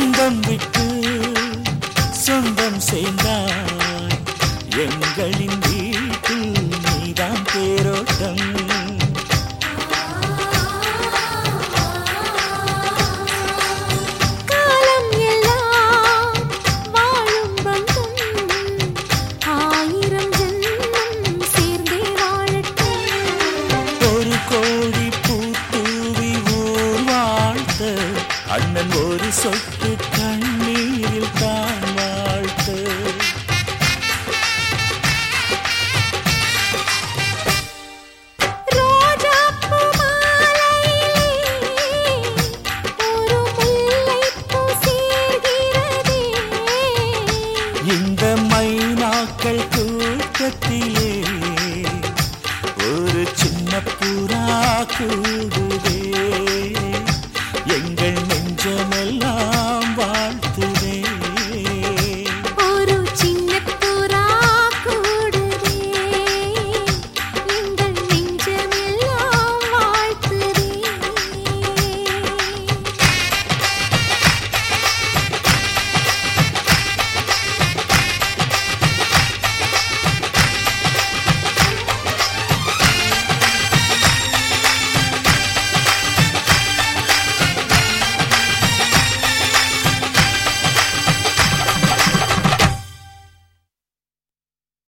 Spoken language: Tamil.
சொந்தம் விட்டு சொந்தம் சேர்ந்தாய். எங்களின் வீட்டில் நீதான் பேரோட்டம் கோடி சொட்டு கண்ணீரில் தான் வாழ்த்து. இந்த மைனாக்கள் கூட்டத்திலே ஒரு சின்ன புறா கூட.